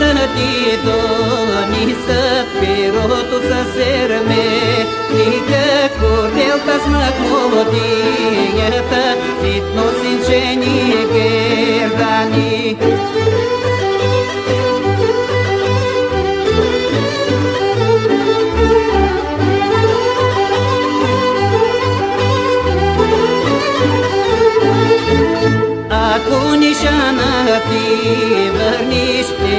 tătido Ni să pirotu să serme Ni că cordel tas mă colodie Ta sit no sinceni gerdani Ακούν οι σανατίβε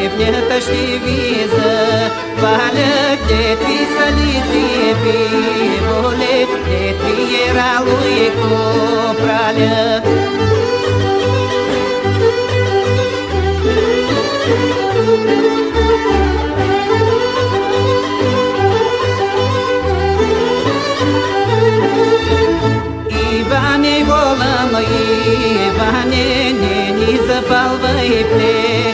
ابنك شتيفيزا بعلك ديتي سليتي بي مولك ديتي يرالوي كوبرالك Иване голама, Иване, не ни запалвай плен.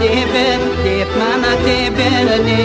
tebel, tep mana tebel ne